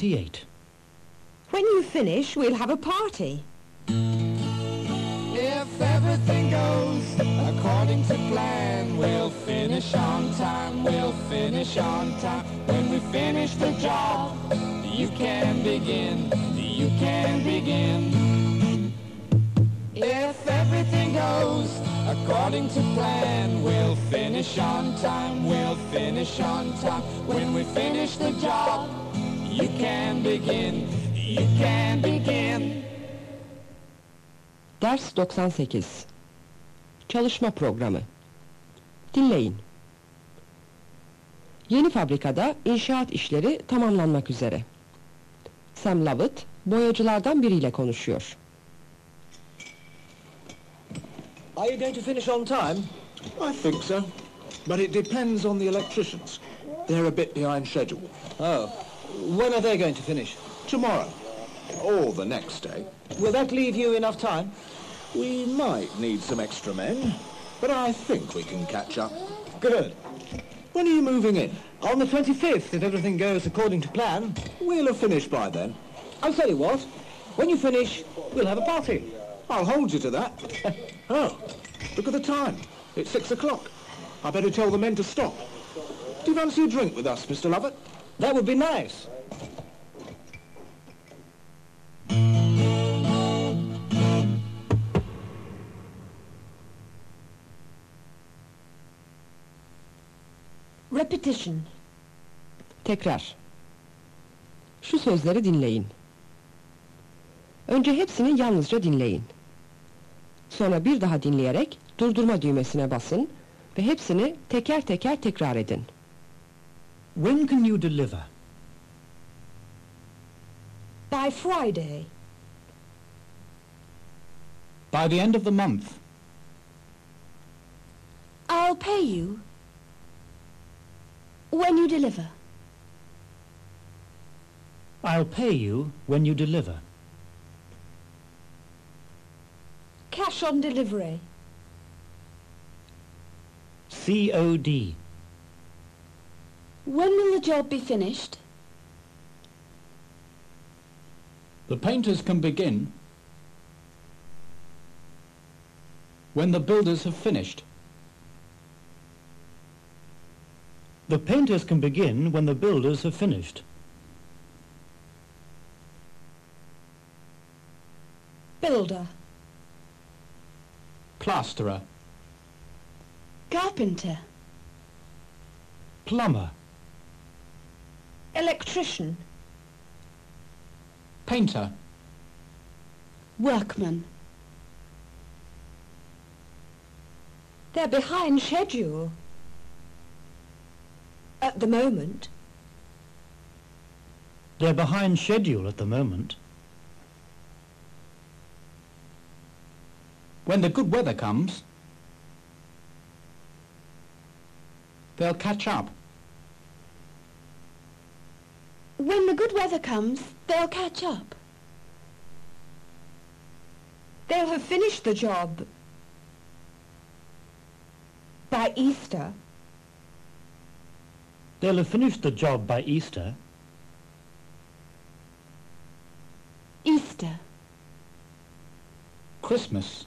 28. When you finish, we'll have a party. If everything goes according to plan, we'll finish on time, we'll finish on time. When we finish the job, you can begin, you can begin. If everything goes according to plan, we'll finish on time, we'll finish on time. When we finish the job, you can begin, you can begin. Ders 98 Çalışma Programı Dinleyin Yeni fabrikada inşaat işleri tamamlanmak üzere. Sam Lovett, boyacılardan biriyle konuşuyor. Are you going to finish on time? I think so. But it depends on the electricians. They're a bit behind schedule. Oh. When are they going to finish? Tomorrow. Or the next day. Will that leave you enough time? We might need some extra men, but I think we can catch up. Good. When are you moving in? On the 25th, if everything goes according to plan. We'll have finished by then. I'll tell you what. When you finish, we'll have a party. I'll hold you to that. oh, look at the time. It's six o'clock. I better tell the men to stop. Do you fancy a drink with us, Mr. Lovett? That would be nice. Repetition. Tekrar. Şu sözleri dinleyin. Önce hepsini yalnızca dinleyin. Sonra bir daha dinleyerek durdurma düğmesine basın ve hepsini teker teker tekrar edin. When can you deliver? By Friday. By the end of the month. I'll pay you. When you deliver. I'll pay you when you deliver. Cash on delivery. COD. When will the job be finished? The painters can begin when the builders have finished. The painters can begin when the builders have finished. Builder. Plasterer, Carpenter. Plumber. Electrician. painter, Workman. They're behind schedule. At the moment. They're behind schedule at the moment. when the good weather comes, they'll catch up. When the good weather comes, they'll catch up. They'll have finished the job by Easter. They'll have finished the job by Easter. Easter. Christmas,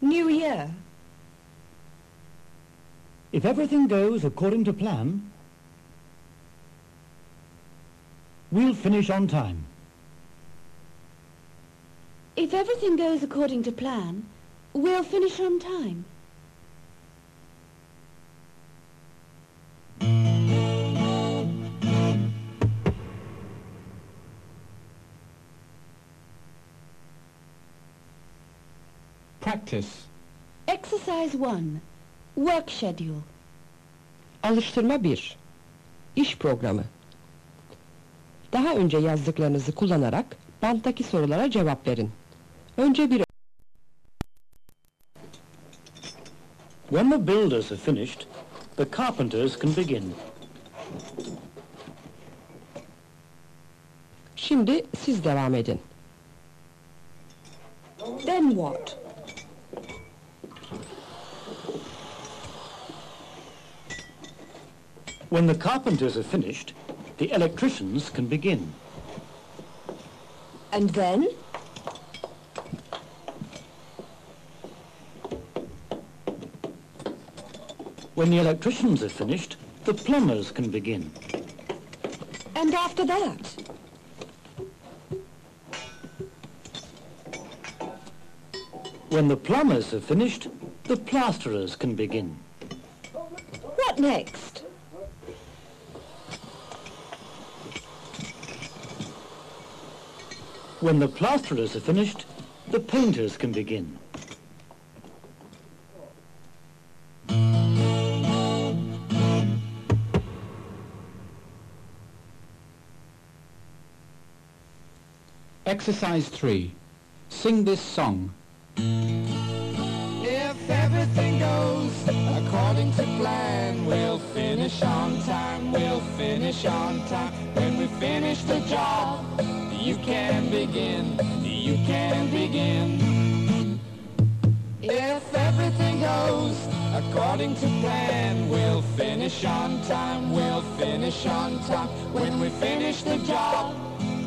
New Year. If everything goes according to plan, we'll finish on time. If everything goes according to plan, we'll finish on time. practice, Exercise 1. Work schedule. Alıştırma 1. İş programı. Daha önce yazdıklarınızı kullanarak banttaki sorulara cevap verin. Önce bir When the builders have finished, the carpenters can begin. Şimdi siz devam edin. Then what? When the carpenters have finished, the electricians can begin. And then? When the electricians are finished, the plumbers can begin. And after that? When the plumbers have finished, the plasterers can begin. What next? When the plasterers are finished, the painters can begin. Exercise 3. Sing this song. If everything goes according to plan, we'll finish on time, we'll finish on time. You can begin, you can begin. If everything goes according to plan, we'll finish on time, we'll finish on time. When we finish the job,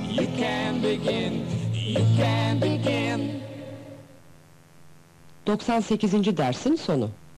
you can begin, you can begin. 98. dersin sonu.